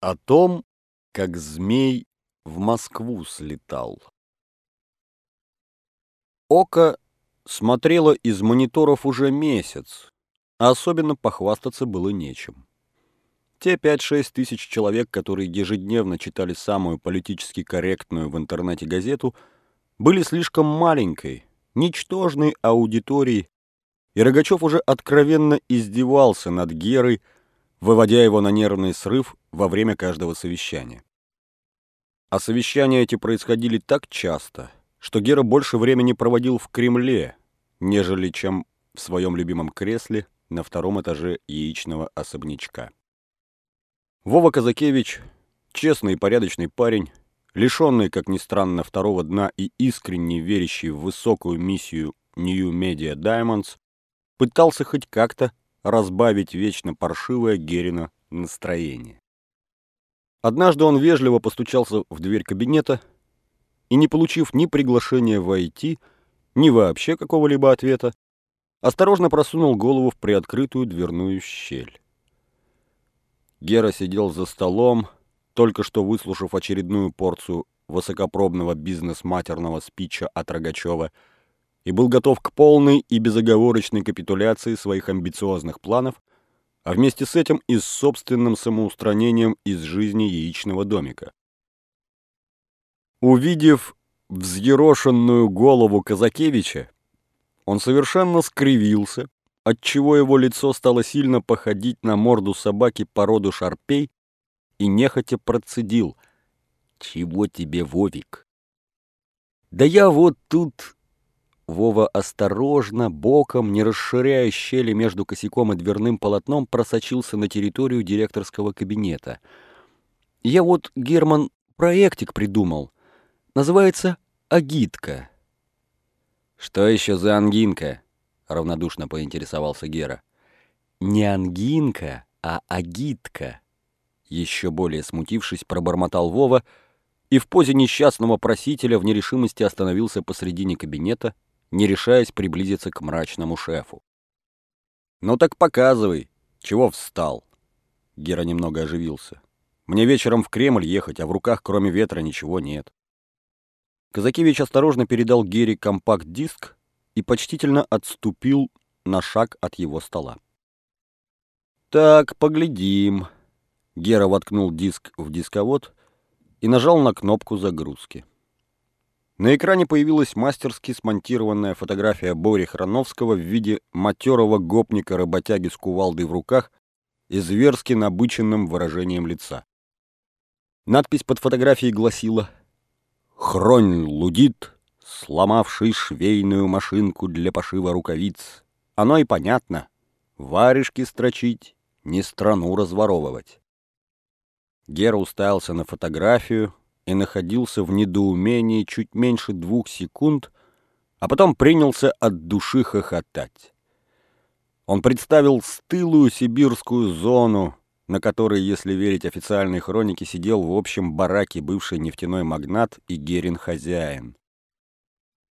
О том, как змей в Москву слетал. Око смотрело из мониторов уже месяц, а особенно похвастаться было нечем. Те 5-6 тысяч человек, которые ежедневно читали самую политически корректную в интернете газету, были слишком маленькой, ничтожной аудиторией, и Рогачев уже откровенно издевался над Герой, выводя его на нервный срыв во время каждого совещания. А совещания эти происходили так часто, что Гера больше времени проводил в Кремле, нежели чем в своем любимом кресле на втором этаже яичного особнячка. Вова Казакевич, честный и порядочный парень, лишенный, как ни странно, второго дна и искренне верящий в высокую миссию New Media Diamonds, пытался хоть как-то разбавить вечно паршивое Герина настроение. Однажды он вежливо постучался в дверь кабинета и, не получив ни приглашения войти, ни вообще какого-либо ответа, осторожно просунул голову в приоткрытую дверную щель. Гера сидел за столом, только что выслушав очередную порцию высокопробного бизнес-матерного спича от Рогачева, и был готов к полной и безоговорочной капитуляции своих амбициозных планов, а вместе с этим и с собственным самоустранением из жизни яичного домика. Увидев взъерошенную голову Казакевича, он совершенно скривился, отчего его лицо стало сильно походить на морду собаки породу шарпей и нехотя процедил. «Чего тебе, Вовик?» «Да я вот тут Вова осторожно, боком, не расширяя щели между косяком и дверным полотном, просочился на территорию директорского кабинета. «Я вот, Герман, проектик придумал. Называется «Агитка». «Что еще за ангинка?» — равнодушно поинтересовался Гера. «Не ангинка, а агитка», — еще более смутившись, пробормотал Вова и в позе несчастного просителя в нерешимости остановился посредине кабинета, не решаясь приблизиться к мрачному шефу. «Ну так показывай, чего встал?» Гера немного оживился. «Мне вечером в Кремль ехать, а в руках кроме ветра ничего нет». Казакевич осторожно передал Гере компакт-диск и почтительно отступил на шаг от его стола. «Так, поглядим». Гера воткнул диск в дисковод и нажал на кнопку загрузки. На экране появилась мастерски смонтированная фотография Бори Храновского в виде матерого гопника-работяги с кувалдой в руках и зверски набыченным выражением лица. Надпись под фотографией гласила «Хронь лудит, сломавший швейную машинку для пошива рукавиц. Оно и понятно. Варежки строчить, не страну разворовывать». Гера уставился на фотографию, и находился в недоумении чуть меньше двух секунд, а потом принялся от души хохотать. Он представил стылую сибирскую зону, на которой, если верить официальной хронике, сидел в общем бараке бывший нефтяной магнат и Герин-хозяин.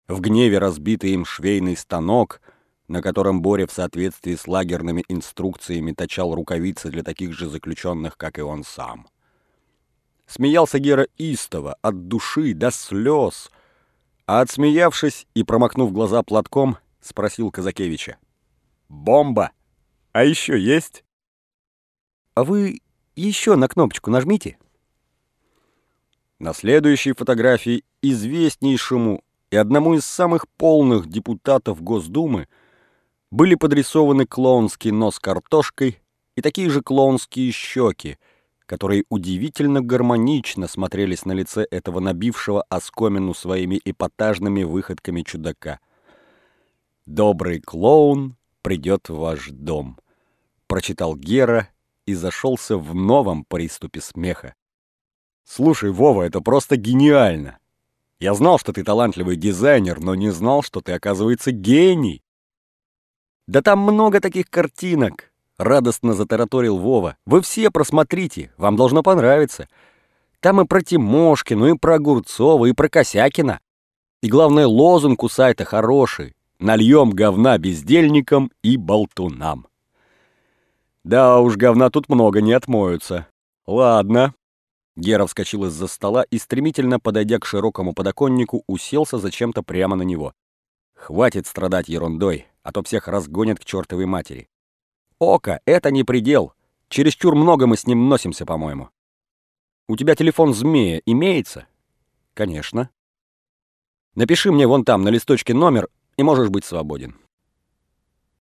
В гневе разбитый им швейный станок, на котором Боря в соответствии с лагерными инструкциями точал рукавицы для таких же заключенных, как и он сам. Смеялся Гера истово, от души до слез. А отсмеявшись и промокнув глаза платком, спросил Казакевича. «Бомба! А еще есть?» «А вы еще на кнопочку нажмите». На следующей фотографии известнейшему и одному из самых полных депутатов Госдумы были подрисованы клоунский нос картошкой и такие же клоунские щеки — которые удивительно гармонично смотрелись на лице этого набившего оскомину своими эпатажными выходками чудака. «Добрый клоун придет в ваш дом», — прочитал Гера и зашелся в новом приступе смеха. «Слушай, Вова, это просто гениально! Я знал, что ты талантливый дизайнер, но не знал, что ты, оказывается, гений!» «Да там много таких картинок!» — радостно затараторил Вова. «Вы все просмотрите, вам должно понравиться. Там и про Тимошкину, и про Огурцова, и про Косякина. И главное, лозунг у сайта хороший. Нальем говна бездельникам и болтунам». «Да уж, говна тут много не отмоются», Ладно. Гера вскочил из-за стола и, стремительно подойдя к широкому подоконнику, уселся зачем-то прямо на него. Хватит страдать ерундой, а то всех разгонят к чертовой матери. Ока, это не предел. Чересчур много мы с ним носимся, по-моему. У тебя телефон змея имеется? Конечно. Напиши мне вон там на листочке номер, и можешь быть свободен.